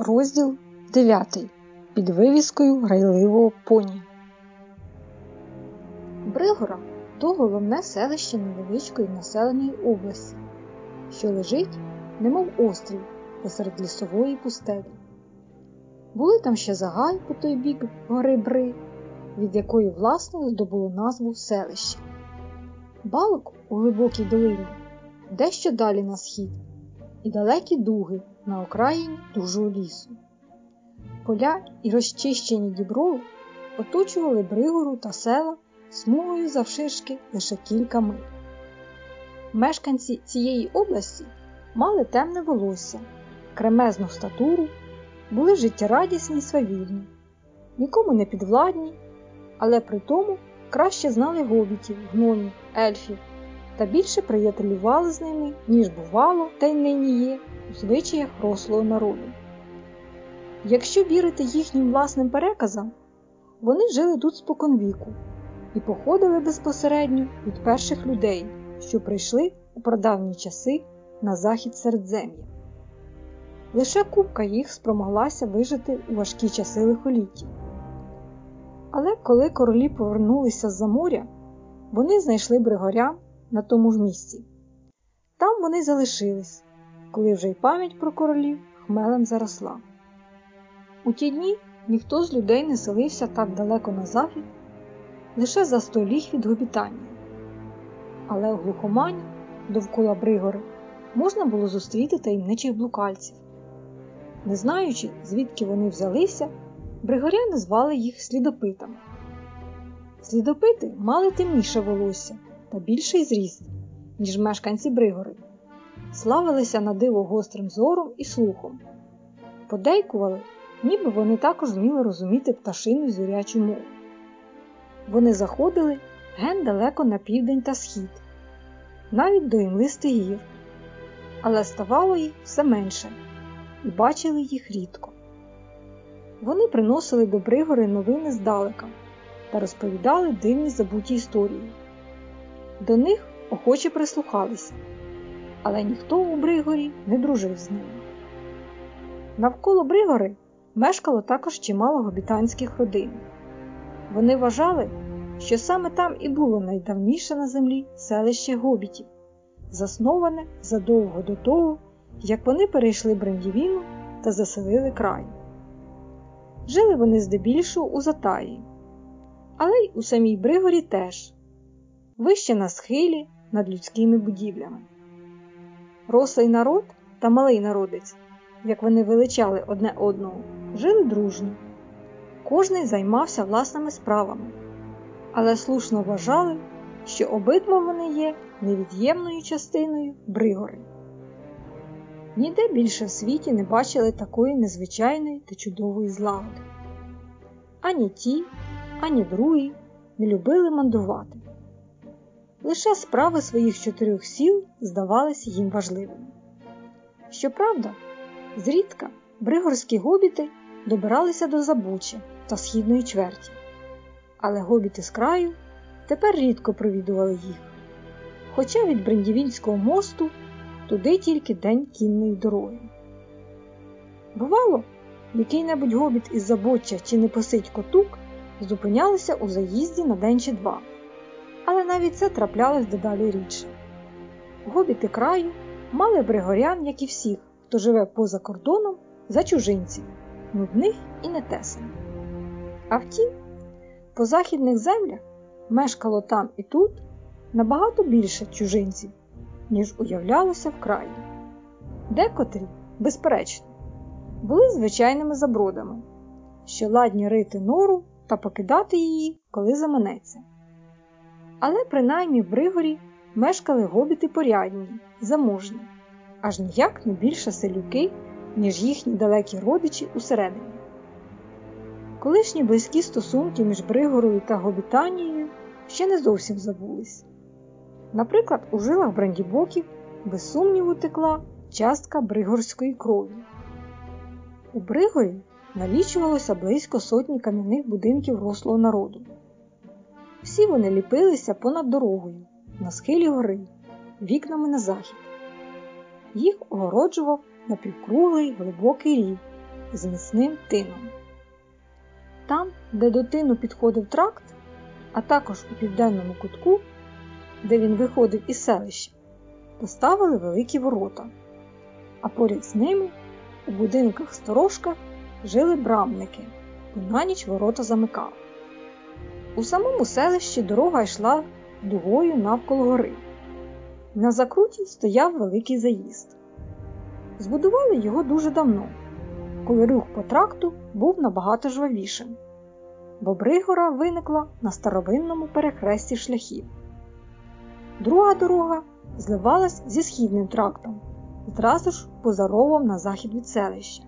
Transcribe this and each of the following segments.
Розділ 9. Під вивіскою грайливого поні. Бригора то головне селище невеличкої населеної області, що лежить, немов острів посеред лісової пустелі. Були там ще загай по той бік гори Бри, від якої, власне, здобуло назву селище. Балок у глибокій долині дещо далі на схід, і далекі дуги на окраїні дужого лісу. Поля і розчищені діброви оточували Бригору та села смугою завширшки лише кілька миль. Мешканці цієї області мали темне волосся, кремезну статуру, були життєрадісні й свавільні, нікому не підвладні, але при тому краще знали гобітів, гномів, ельфів та більше приятелювали з ними, ніж бувало, та й нині є у звичаях рослого народу. Якщо вірити їхнім власним переказам, вони жили тут споконвіку і походили безпосередньо від перших людей, що прийшли у прадавні часи на захід Середзем'я. Лише купка їх спромоглася вижити у важкі часи лихоліття. Але коли королі повернулися з-за моря, вони знайшли бригорян на тому ж місці. Там вони залишились, коли вже й пам'ять про королів хмелем заросла. У ті дні ніхто з людей не селився так далеко на захід, лише за сто ліг від Гобітанії. Але у глухомані довкола Бригори можна було зустріти таємничих блукальців. Не знаючи, звідки вони взялися, бригоряни звали їх слідопитами. Слідопити мали темніше волосся та більший зріст, ніж мешканці Бригори, славилися на диво гострим зором і слухом, подейкували, ніби вони також вміли розуміти пташину звірячу мову. Вони заходили ген далеко на південь та схід, навіть до імлистих гір, але ставало їх все менше, і бачили їх рідко. Вони приносили до Бригори новини здалека та розповідали дивні забуті історії. До них охоче прислухалися, але ніхто у Бригорі не дружив з ними. Навколо Бригори мешкало також чимало гобітанських родин. Вони вважали, що саме там і було найдавніше на землі селище гобітів, засноване задовго до того, як вони перейшли Брендівіну та заселили край. Жили вони здебільшого у Затаї, але й у самій Бригорі теж, вище на схилі над людськими будівлями. Рослий народ та малий народець, як вони величали одне одного, жили дружно. Кожний займався власними справами, але слушно вважали, що обидва вони є невід'ємною частиною Бригори. Ніде більше в світі не бачили такої незвичайної та чудової злагоди. Ані ті, ані другі не любили мандрувати. Лише справи своїх чотирьох сіл здавалися їм важливими. Щоправда, зрідка бригорські гобіти добиралися до Забуча та східної чверті, але гобіти з краю тепер рідко провідували їх, хоча від Брендівінського мосту туди тільки день кінної дороги. Бувало, який-небудь гобіт із Забоччя чи непосить котук зупинялися у заїзді на день чи два, але навіть це траплялось дедалі рідше. Гобіти краю мали бригорян, як і всіх, хто живе поза кордоном, за чужинців, нудних і нетесаних. А втім, по західних землях мешкало там і тут набагато більше чужинців, ніж уявлялося в краї. Декотрі, безперечно, були звичайними забродами, що ладні рити нору та покидати її, коли заманеться. Але принаймні в Бригорі мешкали гобіти порядні, заможні, аж ніяк не більше селюки, ніж їхні далекі родичі усередині. Колишні близькі стосунки між Бригорою та Гобітанією ще не зовсім забулись. Наприклад, у жилах брандібоків без сумніву текла частка бригорської крові. У Бригорі налічувалося близько сотні кам'яних будинків рослого народу. Всі вони ліпилися понад дорогою, на схилі гори, вікнами на захід. Їх огороджував напівкруглий глибокий рів, з міцним тином. Там, де до тину підходив тракт, а також у південному кутку, де він виходив із селища, поставили великі ворота, а поряд з ними у будинках сторожках жили брамники, бо на ніч ворота замикали. У самому селищі дорога йшла дугою навколо гори. На закруті стояв великий заїзд. Збудували його дуже давно, коли рух по тракту був набагато жвавішим, бо Бригора виникла на старовинному перехресті шляхів. Друга дорога зливалась зі східним трактом, зразу ж поза ровом на захід від селища.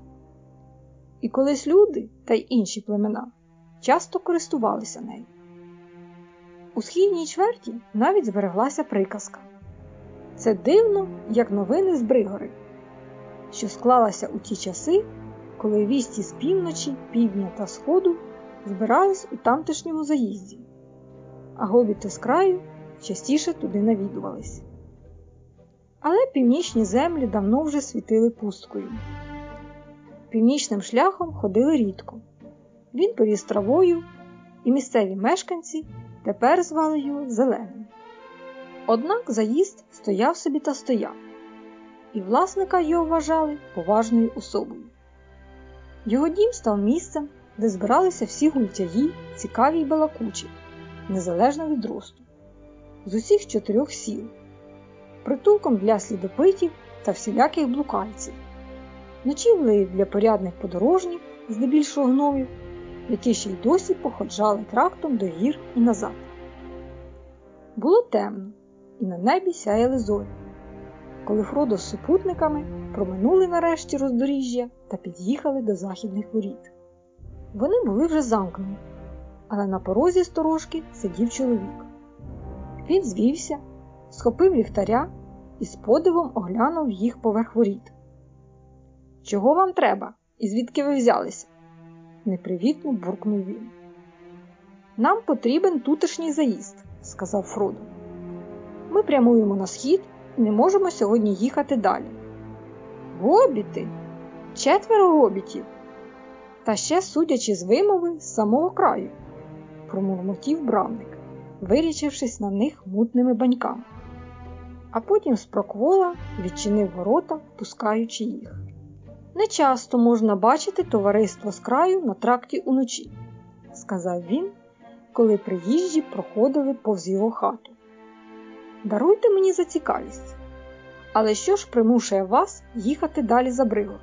І колись люди та й інші племена часто користувалися нею. У східній чверті навіть збереглася приказка. Це дивно, як новини з Бригори, що склалася у ті часи, коли вісті з півночі, півдня та сходу збирались у тамтешньому заїзді, а гобіти з краю частіше туди навідувались. Але північні землі давно вже світили пусткою. Північним шляхом ходили рідко. Він поріс травою, і місцеві мешканці тепер звали його Зеленим. Однак заїзд стояв собі та стояв, і власника його вважали поважною особою. Його дім став місцем, де збиралися всі гультяї, цікаві й балакучі, незалежно від росту, з усіх чотирьох сіл, притулком для слідопитів та всіляких блукальців, ночівлею для порядних подорожніх, здебільшого гномів, які ще й досі походжали трактом до гір і назад. Було темно, і на небі сяяли зорі, коли Фродо з супутниками проминули нарешті роздоріжжя та під'їхали до західних воріт. Вони були вже замкнені, але на порозі сторожки сидів чоловік. Він звівся, схопив ліхтаря і з подивом оглянув їх поверх воріт. Чого вам треба і звідки ви взялися? Непривітно буркнув він. Нам потрібен тутешній заїзд, сказав Фродо. Ми прямуємо на схід і не можемо сьогодні їхати далі. Гобіти, четверо гобітів. Та ще, судячи з вимови, з самого краю, промурмотів бравник, вирічившись на них мутними баньками. А потім з проквола відчинив ворота, впускаючи їх. Нечасто можна бачити товариство з краю на тракті уночі, сказав він, коли приїжджі проходили повз його хату. Даруйте мені за цікавість, але що ж примушує вас їхати далі за бригор?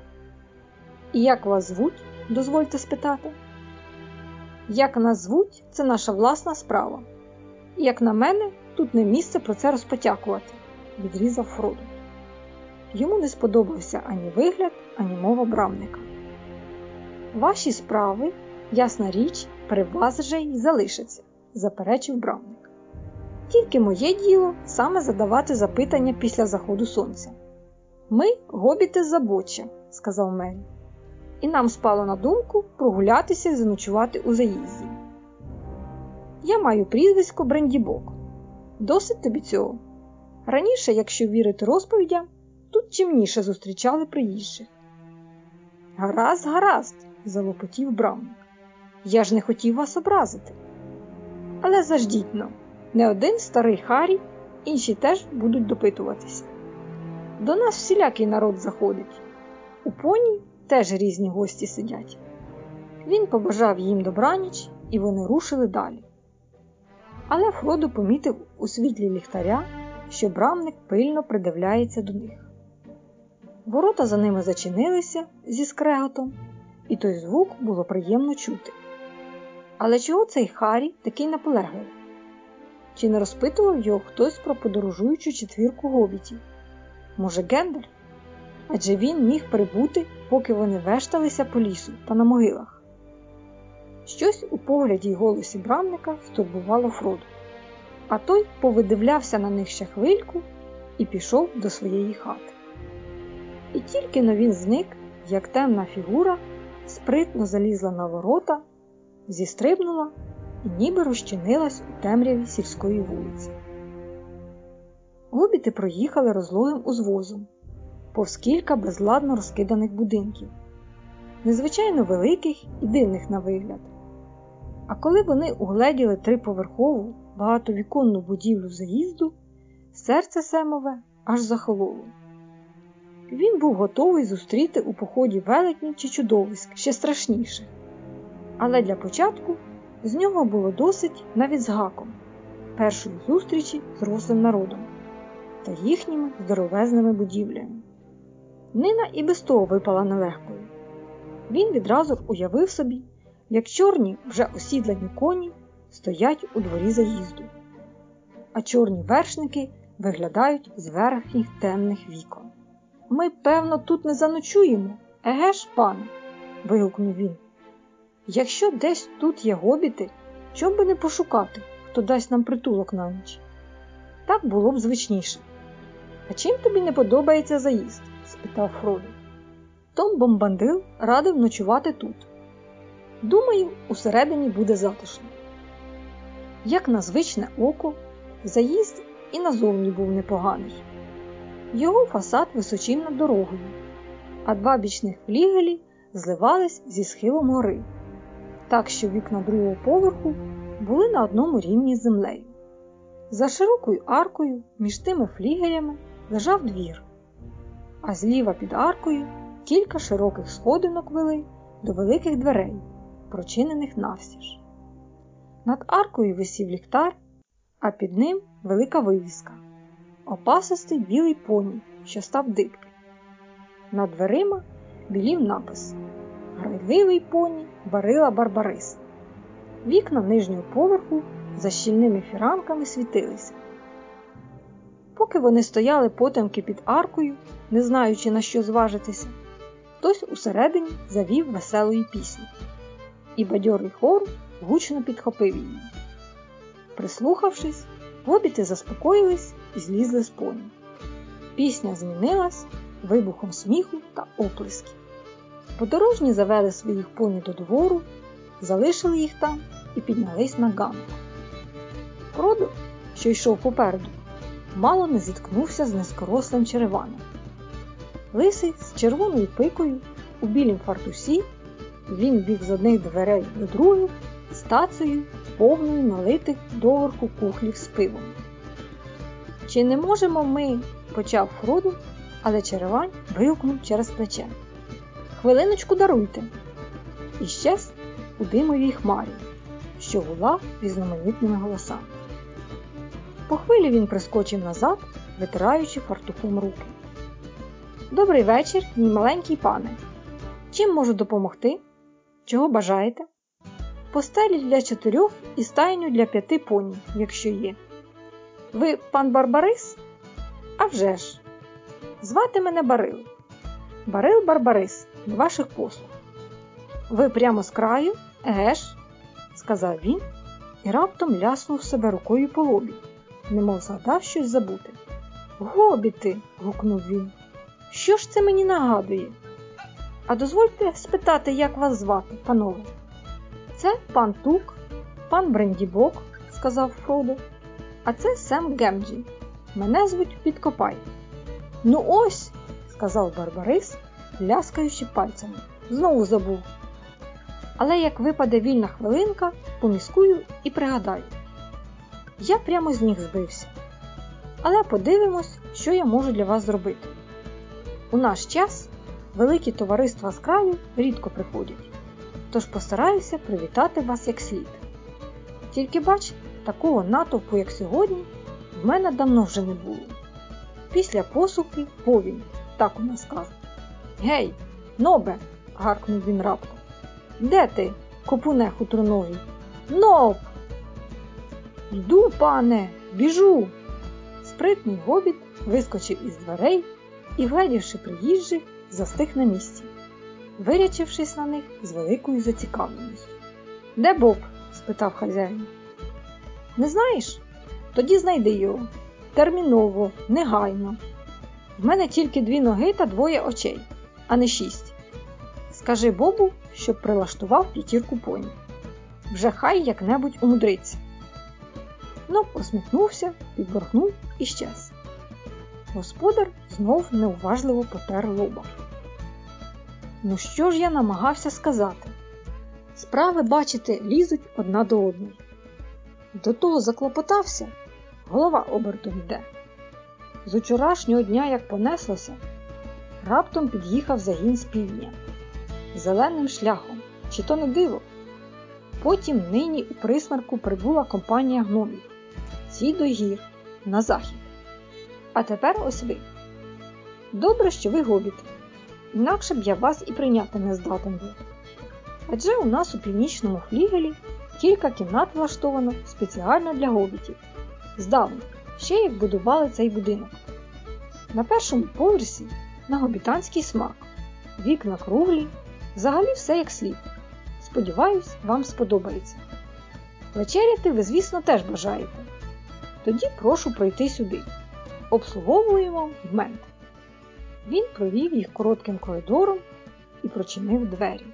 І як вас звуть, дозвольте спитати? Як нас звуть, це наша власна справа. Як на мене, тут не місце про це розпотякувати, відрізав Фродо. Йому не сподобався ані вигляд, ані мова брамника. Ваші справи, ясна річ, при вас же й залишаться, заперечив брамник. Тільки моє діло саме задавати запитання після заходу сонця. Ми гобіти з забоччя, сказав Мері, і нам спало на думку прогулятися і заночувати у заїзді. Я маю прізвисько Брендібок. Досить тобі цього. Раніше, якщо вірити розповідям, тут чимніше зустрічали приїжджих. Гаразд, гаразд, залопотів брамник. Я ж не хотів вас образити. Але заждіть но, не один старий Харі, інші теж будуть допитуватися. До нас всілякий народ заходить. У поні теж різні гості сидять. Він побажав їм добраніч, і вони рушили далі. Але Фродо помітив у світлі ліхтаря, що брамник пильно придивляється до них. Ворота за ними зачинилися зі скреготом, і той звук було приємно чути. Але чого цей Харі такий наполегливий? Чи не розпитував його хтось про подорожуючу четвірку гобітів? Може, Гендер? Адже він міг прибути, поки вони вешталися по лісу та на могилах. Щось у погляді й голосі брамника стурбувало Фроду, а той повидивлявся на них ще хвильку і пішов до своєї хати. І тільки но він зник, як темна фігура спритно залізла на ворота, зістрибнула і ніби розчинилась у темряві сільської вулиці. Гобіти проїхали розлогим узвозом, повз кілька безладно розкиданих будинків. незвичайно великих і дивних на вигляд. А коли вони угледіли триповерхову багатовіконну будівлю заїзду, серце Семове аж захололо. Він був готовий зустріти у поході велетнів чи чудовиськ ще страшніше. Але для початку з нього було досить навіть з гаком першої зустрічі з рослим народом та їхніми здоровезними будівлями. Нина і без того випала нелегкою. Він відразу уявив собі, як чорні вже осідлені коні стоять у дворі заїзду, а чорні вершники виглядають з верхніх темних вікон. Ми, певно, тут не заночуємо, еге ж, пане? вигукнув він. Якщо десь тут є гобіти, чом би не пошукати, хто дасть нам притулок на ніч? Так було б звичніше. А чим тобі не подобається заїзд? спитав Фродо. Том Бомбандил радив ночувати тут. Думаю, усередині буде затишно. Як на звичне око, заїзд і назовні був непоганий. Його фасад височив над дорогою, а два бічних флігелі зливались зі схилом гори, так що вікна другого поверху були на одному рівні з землею. За широкою аркою між тими флігелями лежав двір, а зліва під аркою кілька широких сходинок вели до великих дверей, прочинених навсіж. Над аркою висів ліхтар, а під ним велика вивіска опасистий білий поні, що став дибки. Над дверима білів напис Грайливий поні Барила Барбарис. Вікна нижнього поверху за щільними фіранками світилися. Поки вони стояли потемки під аркою, не знаючи на що зважитися, хтось усередині завів веселої пісні, і бадьорий хор гучно підхопив її. Прислухавшись, гобіти заспокоїлись і злізли з поні. Пісня змінилась вибухом сміху та оплесків. Подорожні завели своїх поні до двору, залишили їх там і піднялись на ганок. Фродо, що йшов попереду, мало не зіткнувся з низкорослим череваном. Лисий з червоною пикою у білім фартусі він біг з одних дверей до других з тацею, повною налитих доверху кухлів з пивом. Чи не можемо ми, почав Фроду, але черевань вигукнув через плече. Хвилиночку даруйте. І щез у димовій хмарі, що гула різноманітними голосами. По хвилі він прискочив назад, витираючи фартухом руки. Добрий вечір, мій маленький пане. Чим можу допомогти? Чого бажаєте? Постелі для чотирьох і стайню для п'яти поні, якщо є. Ви пан Барбарис? «А вже ж! Звати мене Барил. Барил Барбарис до ваших послуг. Ви прямо з краю, еге ж? сказав він і раптом ляснув себе рукою по лобі, немов згадав щось забути. Гобіти. гукнув він. Що ж це мені нагадує? А дозвольте спитати, як вас звати, панове. Це пан Тук, пан Брендібок, сказав Фродо, а це Сем Гемджі. Мене звуть Підкопай. Ну ось, сказав Барбарис, ляскаючи пальцями. Знову забув. Але як випаде вільна хвилинка, поміскую і пригадаю. Я прямо з ніг збився. Але подивимось, що я можу для вас зробити. У наш час великі товариства з краю рідко приходять, тож постараюся привітати вас як слід. Тільки бач, такого натовпу, як сьогодні, в мене давно вже не було. Після посухи повінь, так у нас кажуть. Гей, нобе! гаркнув він раптом. Де ти, копуне хутроновий? Ноб! Йду, пане, біжу. Спритний гобіт вискочив із дверей і, вгледівши приїжджих, застиг на місці, вирячившись на них з великою зацікавленістю. Де Боб? спитав хазяїн. Не знаєш? Тоді знайди його. Терміново, негайно. В мене тільки дві ноги та двоє очей, а не шість. Скажи Бобу, щоб прилаштував п'ятірку поні. Вже хай як-небудь умудриться. Ну, посміхнувся, підборхнув і щез. Господар знов неуважливо потер лоба. Ну що ж я намагався сказати? Справи, бачите, лізуть одна до одної. До того заклопотався, голова обертом йде. З учорашнього дня, як понеслося, раптом під'їхав загін з півдня зеленим шляхом, чи то не диво. Потім нині у присмерку прибула компанія гномів, ці до гір, на захід. А тепер ось ви. Добре, що ви гобіти, інакше б я вас і прийняти не здатен був. Адже у нас у північному флігелі кілька кімнат влаштовано спеціально для гобітів. Здавна, ще як будували цей будинок. На першому поверсі на гобітанський смак, вікна круглі, взагалі все як слід. Сподіваюсь, вам сподобається. Вечеряти ви, звісно, теж бажаєте. Тоді прошу пройти сюди. Обслуговуємо в мент. Він провів їх коротким коридором і прочинив двері.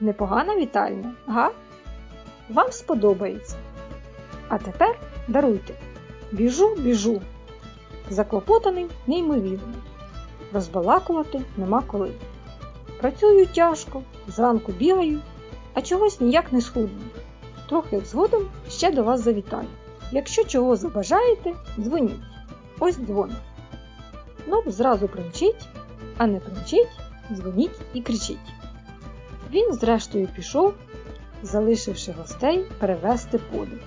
Непогана вітальня, га? Вам сподобається. А тепер даруйте. Біжу, біжу. Заклопотаний неймовірно. Розбалакувати нема коли. Працюю тяжко, зранку бігаю, а чогось ніяк не схудну. Трохи згодом ще до вас завітаю. Якщо чого забажаєте, дзвоніть. Ось дзвонить. Ну, зразу примчить, а не примчить, дзвоніть і кричіть. Він, зрештою, пішов, залишивши гостей перевести подих.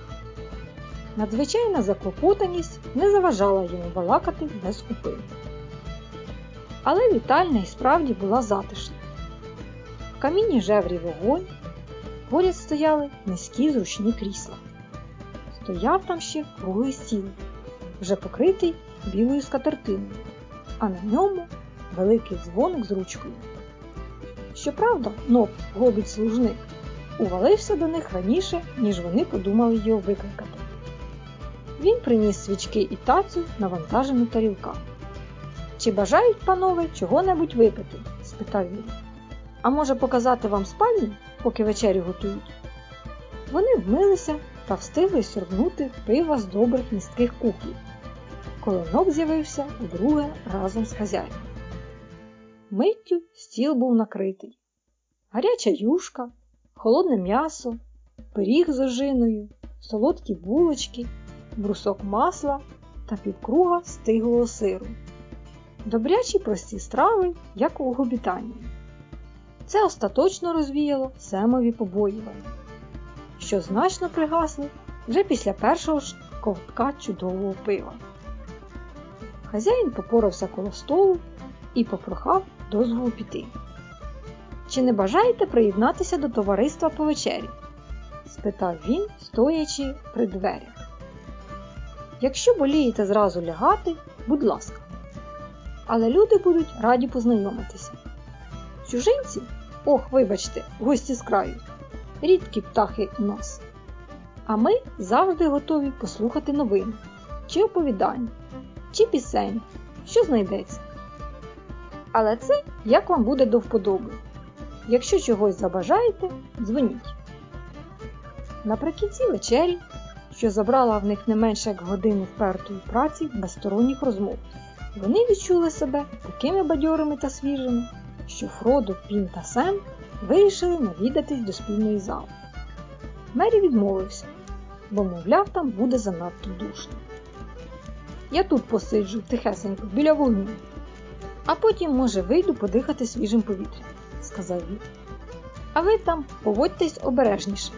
Надзвичайна заклопотаність не заважала йому балакати без купи. Але вітальня і справді була затишна. В каміні жеврів вогонь, поряд стояли низькі зручні крісла. Стояв там ще круглий стіл, вже покритий білою скатертиною, а на ньому великий дзвоник з ручкою. Щоправда, ноб, гобіт служник, увалився до них раніше, ніж вони подумали його викликати. Він приніс свічки і тацю, навантажену тарілками. Чи бажають, панове, чого-небудь випити? спитав він. А може показати вам спальню, поки вечерю готують? Вони вмилися та встигли сьорбнути пива з добрих містких кухлів, коли ноб з'явився удруге разом з хазяїном. Миттю стіл був накритий. Гаряча юшка, холодне м'ясо, пиріг з ожиною, солодкі булочки, брусок масла та півкруга стиглого сиру. Добрячі прості страви, як у гобітанні. Це остаточно розвіяло семові побоювання, що значно пригасли вже після першого ковтка чудового пива. Хазяїн попорався коло столу і попрохав дозволу піти. Чи не бажаєте приєднатися до товариства по вечері? спитав він, стоячи при дверях. Якщо болієте зразу лягати, будь ласка. Але люди будуть раді познайомитися. Чужинці, ох, вибачте, гості з краю, рідкі птахи у нас. А ми завжди готові послухати новини, чи оповідання, чи пісень, що знайдеться. Але це як вам буде до вподоби. Якщо чогось забажаєте, дзвоніть. Наприкінці вечері, що забрала в них не менше як годину впертої праці без сторонніх розмов, вони відчули себе такими бадьорими та свіжими, що Фродо, Пін та Сем вирішили навідатись до спільної зали. Мері відмовився, бо, мовляв, там буде занадто душно. Я тут посиджу тихесенько біля вогню, а потім, може, вийду подихати свіжим повітрям, сказав він. А ви там поводьтесь обережніше.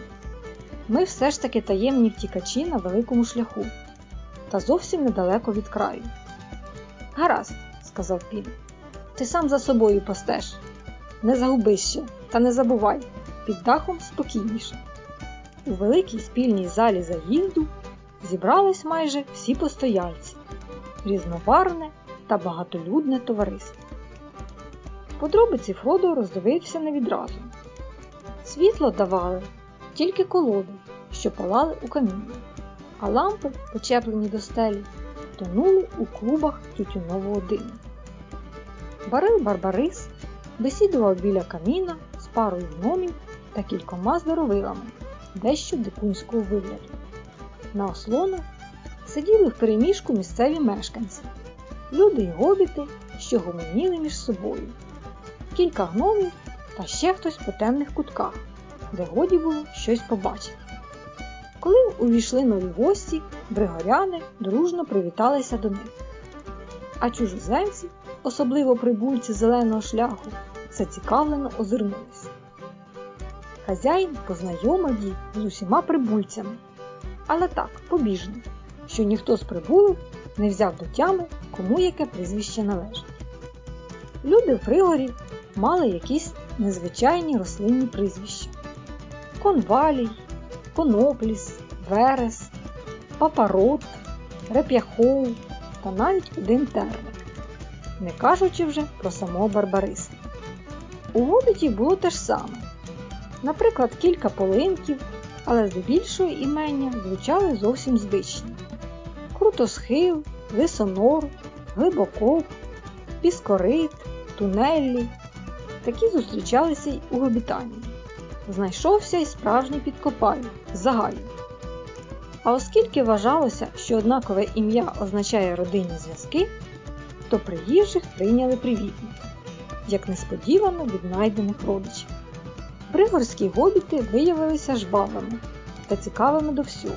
Ми все ж таки таємні втікачі на великому шляху та зовсім недалеко від краю. Гаразд, сказав Пін, ти сам за собою постеш. Не загубись ще, та не забувай, під дахом спокійніше. У великій спільній залі заїзду зібрались майже всі постояльці, різнобарне та багатолюдне товариство. Подробиці Фродо роздивився не відразу. Світло давали тільки колоди, що палали у каміні, а лампи, почеплені до стелі, тонули у клубах тютюнового диму. Барил Барбарис бесідував біля каміна з парою гномів та кількома здоровилами, дещо дикунського вигляду. На ослонах сиділи в переміжку місцеві мешканці, люди й гобіти, що гомоніли між собою. Кілька гномів та ще хтось по темних кутках, де годі було щось побачити. Коли увійшли нові гості, бригоряни дружно привіталися до них. А чужоземці, особливо прибульці зеленого шляху, зацікавлено озирнулися. Хазяїн познайомив їх з усіма прибульцями, але так, побіжно, що ніхто з прибулих не взяв до тями, кому яке прізвище належить. Люди в пригорі мали якісь незвичайні рослинні прізвища: конвалій, конопліс, верес, папарот, реп'яхоу та навіть один терник, не кажучи вже про самого Барбариса. У гобітів було те ж саме. Наприклад, кілька полинків, але здебільшого імення звучали зовсім звичні. Крутосхил, висонор, глибоков, піскорит, тунеллі. Такі зустрічалися й у Гобітанії. Знайшовся й справжній підкопай загаю. А оскільки вважалося, що однакове ім'я означає родинні зв'язки, то приїжджих прийняли привітно, як несподівано віднайдених родичів. Пригорські гобіти виявилися жвавими та цікавими до всього,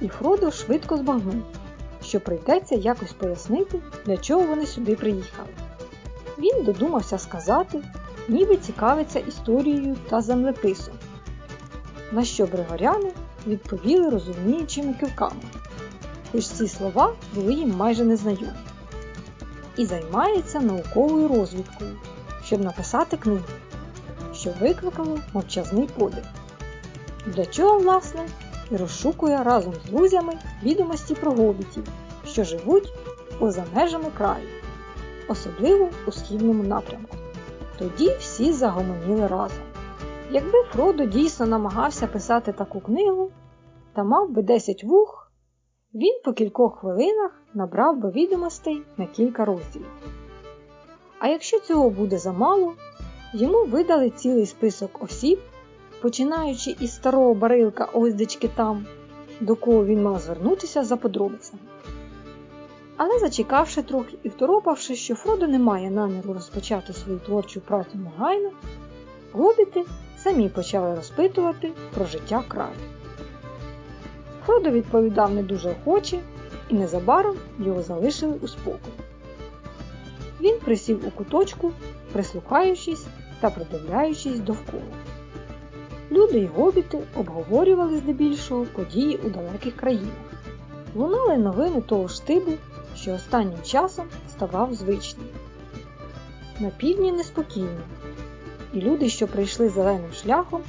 і Фродо швидко збагнув, що прийдеться якось пояснити, для чого вони сюди приїхали. Він додумався сказати, ніби цікавиться історією та землеписом, на що бригоряни відповіли розуміючими кивками, хоч ці слова були їм майже незнайомі, і займається науковою розвідкою, щоб написати книгу, що викликало мовчазний подив. Для чого, власне, і розшукує разом з друзями відомості про гобітів, що живуть поза межами краю, особливо у східному напрямку. Тоді всі загомоніли разом. Якби Фродо дійсно намагався писати таку книгу та мав би 10 вух, він по кількох хвилинах набрав би відомостей на кілька розділів. А якщо цього буде замало, йому видали цілий список осіб, починаючи із старого барилка оздечки там, до кого він мав звернутися за подробицями. Але зачекавши трохи і второпавши, що Фродо не має наміру розпочати свою творчу працю негайно, гобіти самі почали розпитувати про життя краю. Фродо відповідав не дуже охоче, і незабаром його залишили у спокої. Він присів у куточку, прислухаючись та придивляючись довкола. Люди й гобіти обговорювали здебільшого події у далеких країнах. Лунали новини того штибу, що останнім часом ставав звичним. На півдні неспокійно, і люди, що прийшли зеленим шляхом,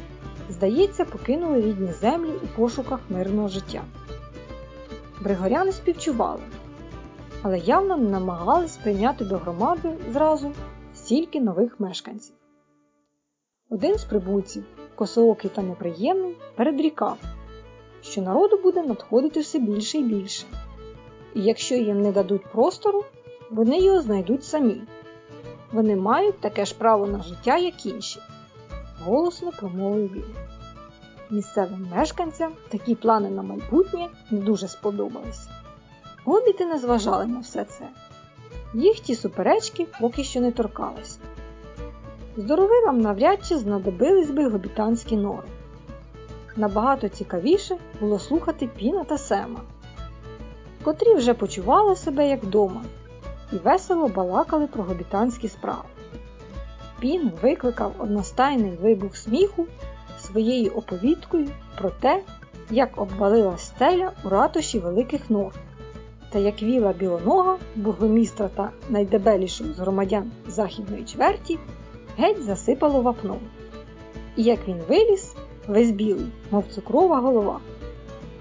здається, покинули рідні землі у пошуках мирного життя. Бригоряни співчували, але явно не намагались прийняти до громади зразу стільки нових мешканців. Один з прибульців, косоокий та неприємний, передрікав, що народу буде надходити все більше і більше, і якщо їм не дадуть простору, вони його знайдуть самі. Вони мають таке ж право на життя, як інші, голосно промовив він. Місцевим мешканцям такі плани на майбутнє не дуже сподобалися. Гобіти не зважали на все це. Їх ті суперечки поки що не торкалися. Здоровилам навряд чи знадобились би гобітанські нори. Набагато цікавіше було слухати Піна та Сема, котрі вже почували себе як вдома і весело балакали про гобітанські справи. Пін викликав одностайний вибух сміху своєю оповідкою про те, як обвалила стеля у ратуші великих нор, та як віла білонога, бургомістра та найдебелішого з громадян західної чверті, геть засипало вапном. І як він виліз, весь білий, мов цукрова голова.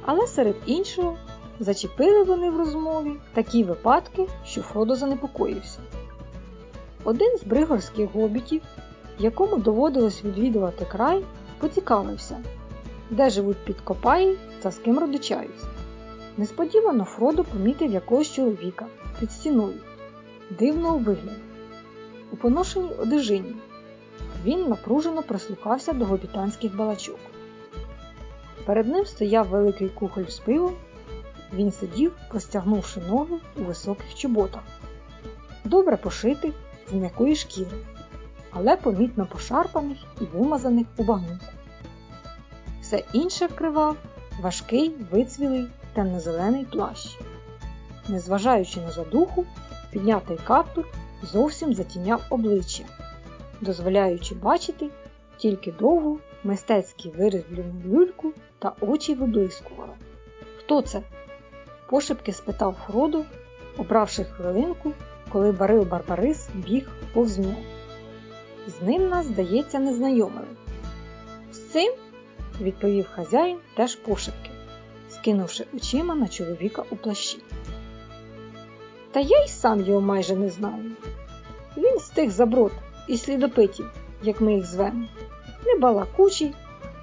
Але серед іншого зачепили вони в розмові такі випадки, що Фродо занепокоївся. Один з бригорських гобітів, якому доводилось відвідувати край, поцікавився, де живуть підкопаї та з ким родичаються. Несподівано Фродо помітив якогось чоловіка під стіною, дивного вигляду, у поношеній одежині. Він напружено прислухався до гобітанських балачок. Перед ним стояв великий кухоль з пивом, він сидів, простягнувши ноги у високих чоботах, добре пошитих з м'якої шкіри. але помітно пошарпаних і вимазаних у багнюку. Все інше вкривав важкий вицвілий темно-зелений плащ. Незважаючи на задуху, піднятий каптур зовсім затіняв обличчя, дозволяючи бачити тільки довгу мистецькі вирізблену люльку та очі виблискували. Хто це? Пошепки спитав Фродо, обравши хвилинку, коли Барил Барбарис біг повз нього. З ним нас, здається, не знайомили. З цим, відповів хазяїн теж пошепки, скинувши очима на чоловіка у плащі. Та я й сам його майже не знаю. Він з тих заброд і слідопитів, як ми їх звемо, не балакучий,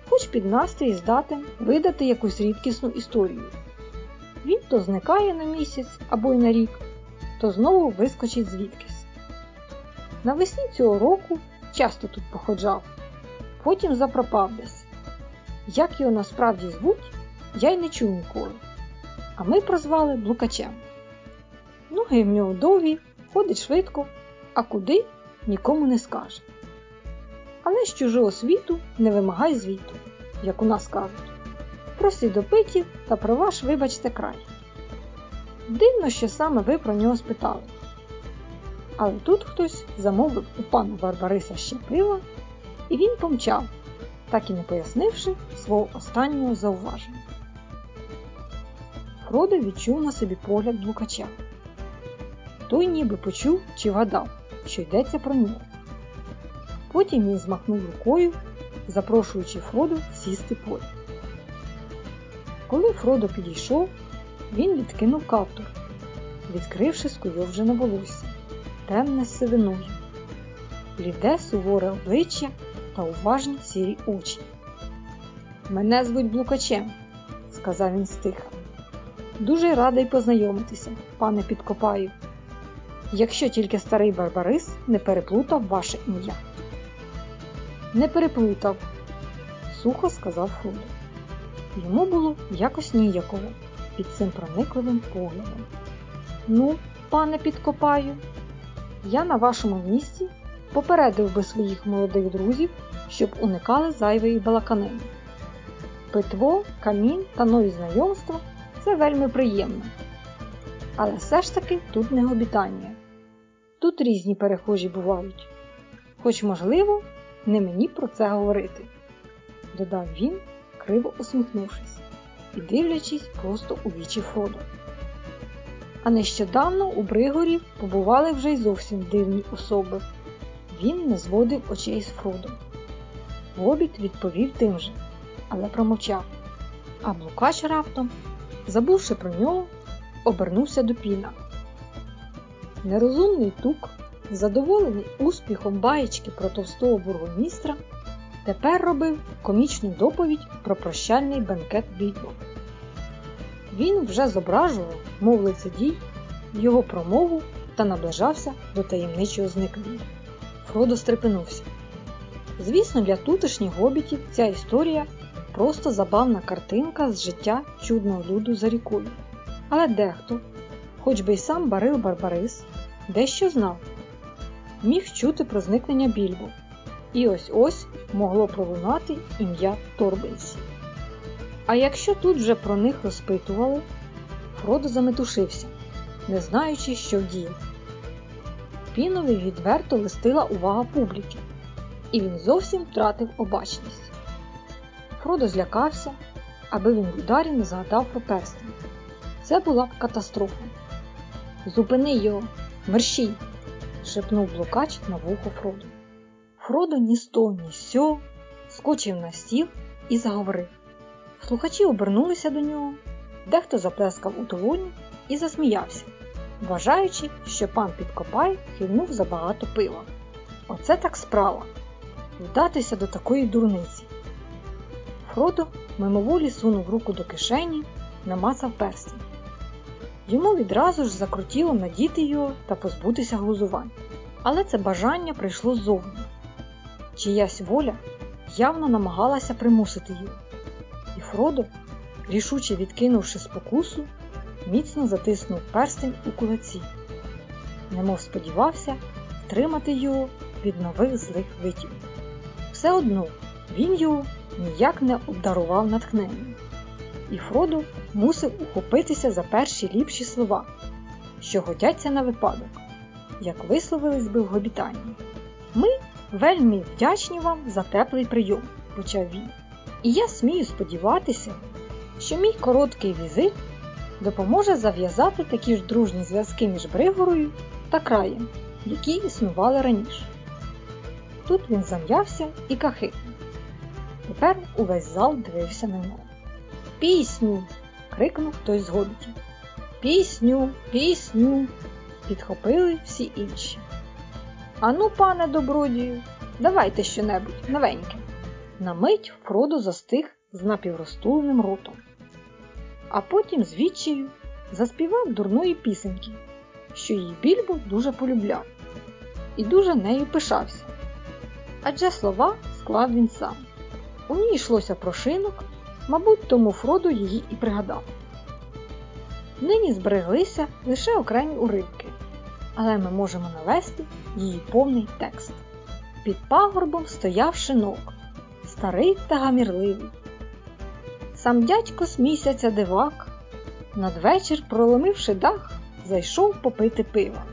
хоч під настрій здатен видати якусь рідкісну історію. Він то зникає на місяць або й на рік, то знову вискочить звідкись. Навесні цього року часто тут походжав, потім запропав десь. Як його насправді звуть, я й не чув ніколи. А ми прозвали Блукачем. Ноги в нього довгі, ходить швидко, а куди нікому не скаже. Але з чужого світу не вимагай звіту, як у нас кажуть. Про слідопитів та про ваш, вибачте, край. Дивно, що саме ви про нього спитали. Але тут хтось замовив у пана Барбариса ще пива, і він помчав, так і не пояснивши свого останнього зауваження. Фродо відчув на собі погляд блукача. Той ніби почув чи вгадав, що йдеться про нього. Потім він змахнув рукою, запрошуючи Фроду сісти поряд. Коли Фродо підійшов, він відкинув каптур, відкривши скуйовджене волосся, темне з сивиною, бліде суворе обличчя та уважні сірі очі. Мене звуть Блукачем, сказав він стиха. Дуже радий познайомитися, пане Підкопаю, якщо тільки старий Барбарис не переплутав ваше ім'я. Не переплутав, сухо сказав Фродо. Йому було якось ніяково під цим проникливим поглядом. Ну, пане підкопаю, я на вашому місці попередив би своїх молодих друзів, щоб уникали зайвої балаканини. Питво, камін та нові знайомства це вельми приємно. Але все ж таки тут не обітання. Тут різні перехожі бувають, хоч, можливо, не мені про це говорити, додав він, криво усміхнувшись і дивлячись просто у вічі Фроду. А нещодавно у Бригорі побували вже й зовсім дивні особи. Він не зводив очей з Фродом. Гобіт відповів тим же, але промовчав. А Блукач раптом, забувши про нього, обернувся до піна. Нерозумний тук, задоволений успіхом баєчки про товстого бургомістра, тепер робив комічну доповідь про прощальний бенкет відьмок. Він вже зображував, мов лицедій, його промову та наближався до таємничого зникнення. Фродо стрепенувся. Звісно, для тутешніх гобітів ця історія просто забавна картинка з життя чудного люду за рікою. Але дехто, хоч би й сам Барил Барбарис, дещо знав, міг чути про зникнення більбу, і ось ось могло пролунати ім'я Торбинсі. А якщо тут вже про них розпитували, Фродо заметушився, не знаючи, що вдіяти. Пінові відверто листила увага публіки, і він зовсім втратив обачність. Фродо злякався, аби він в ударі не згадав про перстень. Це була б катастрофа. Зупини його, мерщій! шепнув блукач на вухо Фроду. Фродо ні з того, ні з сього скочив на стіл і заговорив. Слухачі обернулися до нього, дехто заплескав у долоні і засміявся, вважаючи, що пан Підкопай хильнув забагато пива. Оце так справа вдатися до такої дурниці. Фродо мимоволі сунув руку до кишені, намацав перстень. Йому відразу ж закрутіло надіти його та позбутися глузувань. Але це бажання прийшло ззовні. Чиясь воля явно намагалася примусити його. І Фродо, рішуче відкинувши спокусу, міцно затиснув перстень у кулаці, немов сподівався втримати його від нових злих видів. Все одно він його ніяк не обдарував натхненням, і Фродо мусив ухопитися за перші ліпші слова, що годяться на випадок, як висловились би в гобітанні. Ми вельми вдячні вам за теплий прийом, почав він. І я смію сподіватися, що мій короткий візит допоможе зав'язати такі ж дружні зв'язки між Бригорою та краєм, які існували раніше. Тут він зам'явся і кахикнув. Тепер увесь зал дивився на нього. Пісню! крикнув хтось з гобітів. Пісню, пісню! підхопили всі інші. Ану, пане добродію, давайте щонебудь новеньке. На мить Фродо застиг з напівростуленим ротом, а потім з відчаю заспівав дурної пісеньки, що її більбо дуже полюбляв і дуже нею пишався. Адже слова склав він сам. У ній йшлося про шинок, мабуть, тому Фроду її і пригадав. Нині збереглися лише окремі уривки, але ми можемо навести її повний текст. Під пагорбом стояв шинок, старий та гамірливий. Сам дядько з місяця дивак, надвечір, проломивши дах, зайшов попити пива.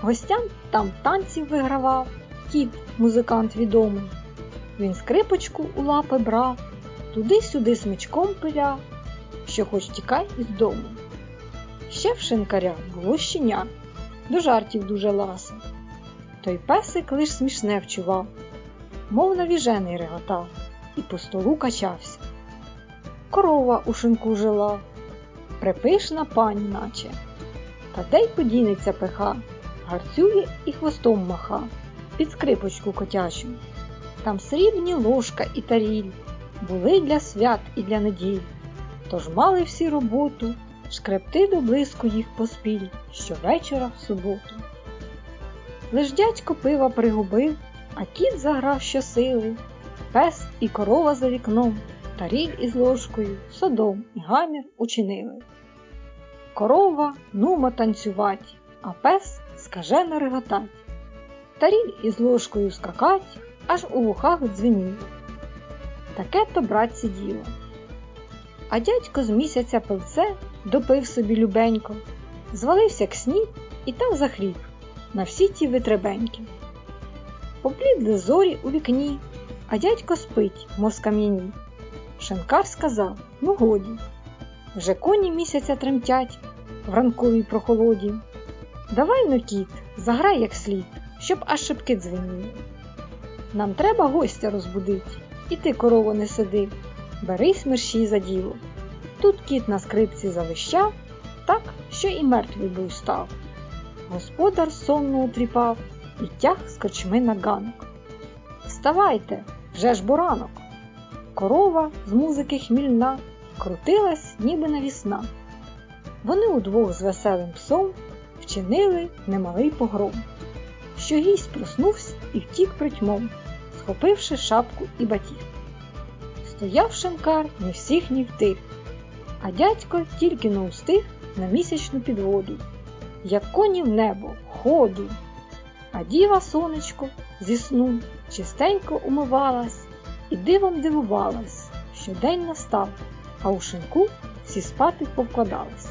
Гостям там танців вигравав, кіт, музикант відомий. Він скрипочку у лапи брав, туди-сюди смичком пиляв, що хоч тікай із дому. Ще в шинкаря було щеня, до жартів дуже ласе. Той песик лиш смішне вчував, мов навіжений реготав, і по столу качався. Корова у шинку жила, припишна пані наче, та де й подінеться пиха, гарцює і хвостом маха, під скрипочку котячу. Там срібні ложка і таріль, були для свят і для неділь, тож мали всі роботу, шкребти до блиску їх поспіль щовечора в суботу. Лиш дядько пива пригубив, а кіт заграв щосили, пес і корова за вікном, таріль із ложкою, содом і гамір учинили. Корова нумо танцювать, а пес скажено реготать. Таріль із ложкою скакать, аж у вухах дзвеніло. Таке то братці діло. А дядько з місяця пивце допив собі любенько, звалився к сніп і там захріп на всі ті витребеньки. Поплідли зорі у вікні, а дядько спить, мов скам'яні. Шанкар сказав ну годі. Вже коні місяця тремтять в ранковій прохолоді. Давай но, кіт, заграй як слід, щоб аж шибки дзвеніли. Нам треба гостя розбудить, і ти, корово, не сиди, берись мерщій за діло. Тут кіт на скрипці завищав, так, що і мертвий був став. Господар сонно утріпав і тяг з корчми на ганок. Вставайте, вже ж буранок. Корова з музики хмільна крутилась, ніби навісна. Вони удвох з веселим псом вчинили немалий погром, що гість проснувся і втік притьмом, схопивши шапку і батіг. Стояв шинкар ні всіх, ні втих, а дядько тільки не устиг на місячну підводу, як коні в небо, ходу. А діва сонечко зі сну чистенько умивалась і дивом дивувалась, що день настав, а у шинку всі спати повкладались.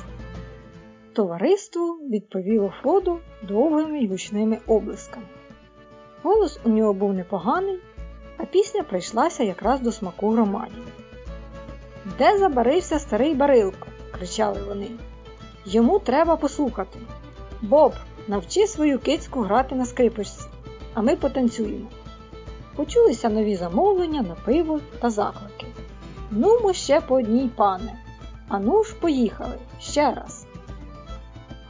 Товариство відповіло Фроду довгими й гучними облисками. Голос у нього був непоганий, а пісня прийшлася якраз до смаку громаді. Де забарився старий барилко? кричали вони. Йому треба послухати. Боб, навчи свою кицьку грати на скрипочці, а ми потанцюємо. Почулися нові замовлення на пиво та заклики. Нумо ще по одній, пане. Ану ж, поїхали ще раз.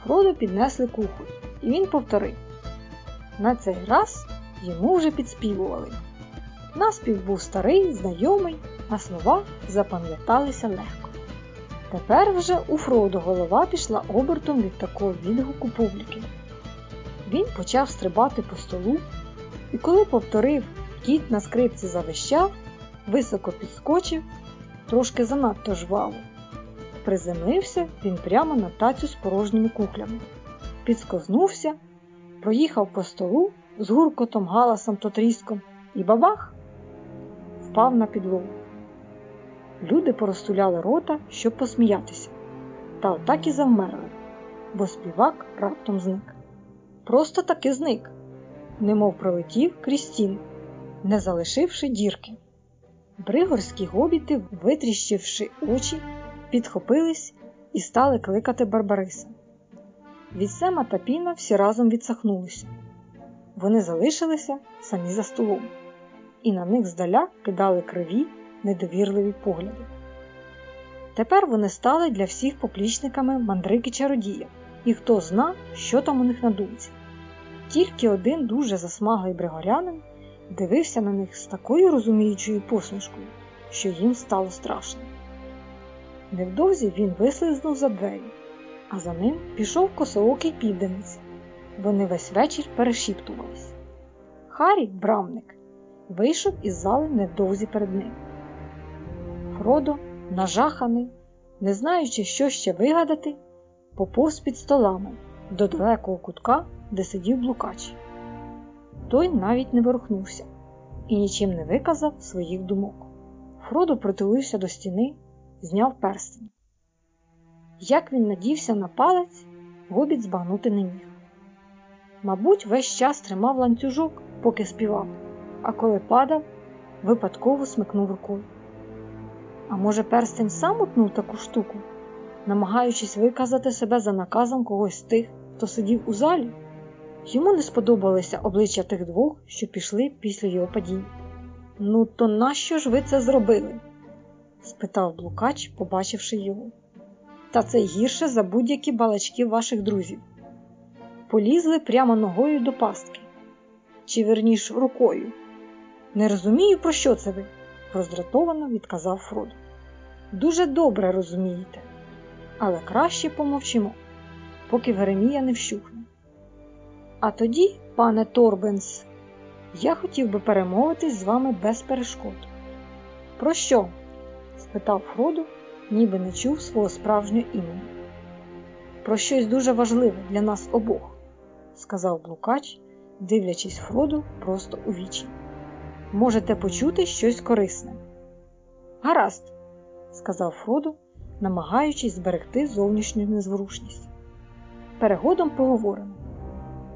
Фроду піднесли кухоль, і він повторив. На цей раз йому вже підспівували. Наспів був старий, знайомий, а слова запам'яталися легко. Тепер вже у Фроду голова пішла обертом від такого відгуку публіки. Він почав стрибати по столу, і коли повторив кіт на скрипці завищав, високо підскочив, трошки занадто жваво. Приземлився він прямо на тацю з порожніми кухлями, підскознувся, проїхав по столу з гуркотом, галасом то тріском і бабах впав на підлогу. Люди порозтуляли рота, щоб посміятися, та отак і завмерли, бо співак раптом зник. Просто таки зник, немов пролетів крізь стін, не залишивши дірки. Бригорські гобіти, витріщивши очі, підхопились і стали кликати Барбариса. Від Сема та Піна всі разом відсахнулися. Вони залишилися самі за столом, і на них здаля кидали криві, недовірливі погляди. Тепер вони стали для всіх поплічниками мандрики чародія, і хто зна, що там у них на думці. Тільки один дуже засмаглий бригорянин дивився на них з такою розуміючою посмішкою, що їм стало страшно. Невдовзі він вислизнув за двері, а за ним пішов косоокий підданець. Вони весь вечір перешіптувались. Харі, брамник, вийшов із зали невдовзі перед ним. Фродо, нажаханий, не знаючи, що ще вигадати, поповз під столами до далекого кутка, де сидів блукач. Той навіть не ворухнувся і нічим не виказав своїх думок. Фродо притулився до стіни, зняв перстень. Як він надівся на палець, гобіт збагнути не міг. Мабуть, весь час тримав ланцюжок, поки співав, а коли падав, випадково смикнув рукою. А може, перстень сам утнув таку штуку, намагаючись виказати себе за наказом когось з тих, хто сидів у залі? Йому не сподобалося обличчя тих двох, що пішли після його падіння. Ну, то нащо ж ви це зробили? спитав блукач, побачивши його. Та це гірше за будь-які балачки ваших друзів. Полізли прямо ногою до пастки, чи верніш рукою. Не розумію, про що це ви, роздратовано відказав Фродо. Дуже добре розумієте, але краще помовчимо, поки Веремія не вщухне. А тоді, пане Торбенс, я хотів би перемовитись з вами без перешкод. Про що? спитав Фродо, ніби не чув свого справжнього імені. Про щось дуже важливе для нас обох, сказав блукач, дивлячись Фроду просто у вічі. Можете почути щось корисне. Гаразд, сказав Фродо, намагаючись зберегти зовнішню незворушність. Перегодом поговоримо.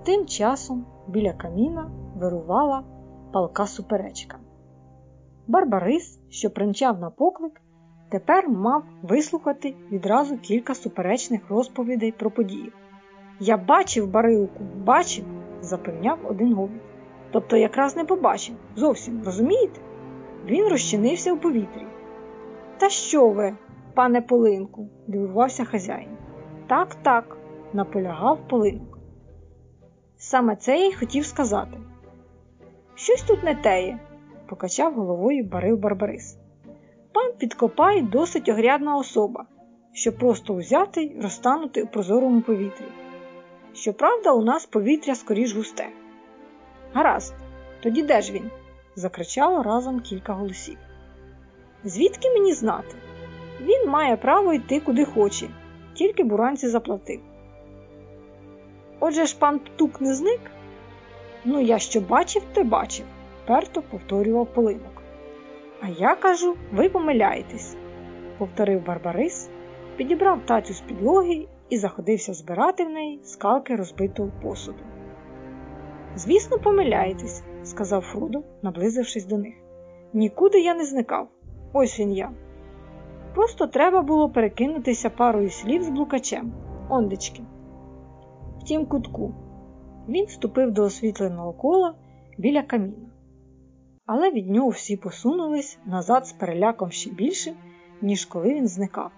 Тим часом біля каміна вирувала палка суперечка. Барбарис, що примчав на поклик, тепер мав вислухати відразу кілька суперечних розповідей про подію. Я бачив барилку, бачив, запевняв один говід. Тобто якраз не побачив, зовсім розумієте? Він розчинився в повітрі. Та що ви, пане Полинку? дивувався хазяїн. Так, так, наполягав Полинок. Саме це я й хотів сказати. Щось тут не теє, покачав головою барил Барбарис. Пан Підкопай досить огрядна особа, щоб просто узяти й розтанути у прозорому повітрі. Щоправда, у нас повітря скоріш густе. Гаразд, тоді де ж він? закричало разом кілька голосів. Звідки мені знати? Він має право йти куди хоче, тільки буранці заплатив. Отже ж пан Птук не зник? Ну, я що бачив, то бачив, перто повторював полинок. А я кажу, ви помиляєтесь, повторив Барбарис, підібрав тацю з підлоги і заходився збирати в неї скалки розбитого посуду. Звісно, помиляєтесь, сказав Фродо, наблизившись до них. Нікуди я не зникав. Ось він я. Просто треба було перекинутися парою слів з блукачем, ондечки. В тім кутку він вступив до освітленого кола біля каміна. Але від нього всі посунулись назад з переляком ще більшим, ніж коли він зникав.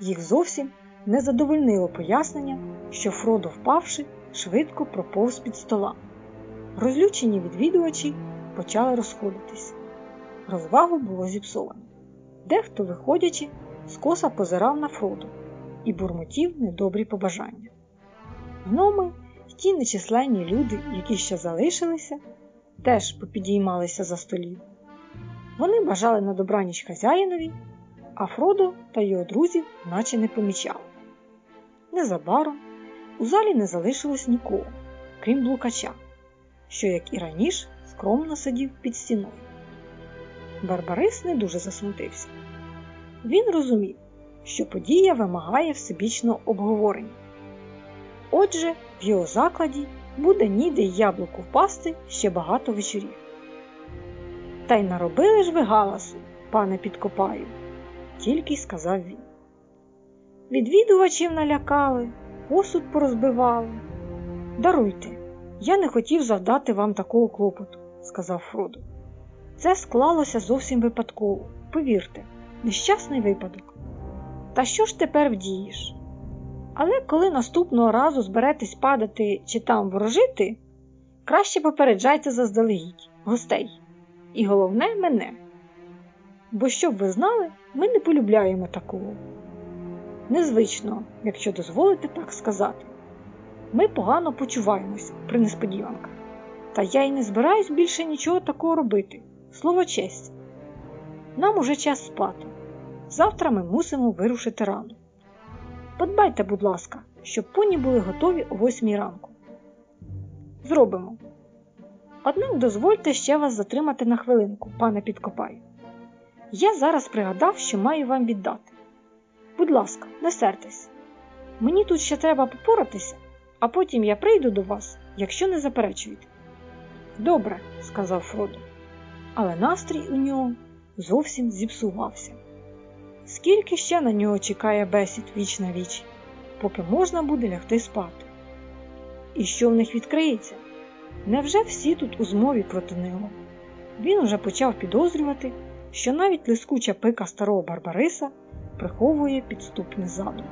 Їх зовсім не задовольнило пояснення, що Фродо, впавши, швидко проповз під стола. Розлючені відвідувачі почали розходитись. Розвагу було зіпсовано. Дехто, виходячи, скоса позирав на Фроду і бурмотів недобрі побажання. Гноми й ті нечисленні люди, які ще залишилися, теж попідіймалися за столів. Вони бажали на добраніч хазяїнові, а Фродо та його друзів наче не помічали. Незабаром у залі не залишилось нікого, крім блукача що, як і раніше, скромно сидів під стіною. Барбарис не дуже засмутився. Він розумів, що подія вимагає всебічного обговорення. Отже, в його закладі буде ніде яблуку впасти ще багато вечорів. Та й наробили ж ви галасу, пане підкопаю, тільки й сказав він. Відвідувачів налякали, посуд порозбивали. Даруйте, я не хотів завдати вам такого клопоту, сказав Фродо. Це склалося зовсім випадково, повірте, нещасний випадок. Та що ж тепер вдієш? Але коли наступного разу зберетесь падати чи там ворожити, краще попереджайте заздалегідь гостей. І головне мене. Бо щоб ви знали, ми не полюбляємо такого. Незвично, якщо дозволите так сказати. Ми погано почуваємося при несподіванках. Та я й не збираюсь більше нічого такого робити. Слово честь. Нам уже час спати. Завтра ми мусимо вирушити рано. Подбайте, будь ласка, щоб поні були готові о восьмій ранку. Зробимо. Однак дозвольте ще вас затримати на хвилинку, пане підкопаю. Я зараз пригадав, що маю вам віддати. Будь ласка, не сертесь. Мені тут ще треба попоратися, а потім я прийду до вас, якщо не заперечуєте. Добре, сказав Фродо, але настрій у нього зовсім зіпсувався. Скільки ще на нього чекає бесід віч на віч, поки можна буде лягти спати? І що в них відкриється? Невже всі тут у змові проти нього? Він уже почав підозрювати, що навіть лискуча пика старого Барбариса приховує підступний задум.